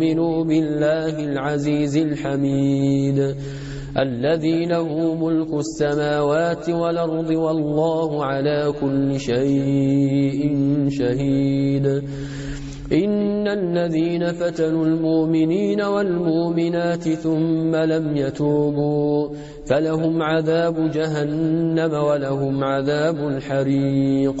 يؤمنوا بالله العزيز الحميد. الذي له ملك السماوات والأرض والله على كل شيء شهيد. إن الذين فتنوا المؤمنين والمؤمنات ثم لم يتوبوا فلهم عذاب جهنم ولهم عذاب الحريق.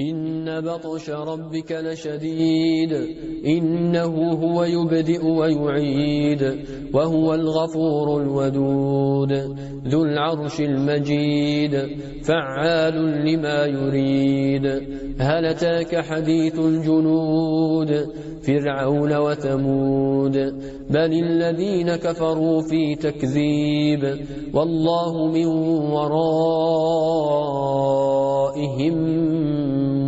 إن بطش ربك لشديد إنه هو يبدئ ويعيد وهو الغفور الودود ذو العرش المجيد فعال لما يريد هل أتاك حديث الجنود فرعون وثمود بل الذين كفروا في تكذيب والله من ورائهم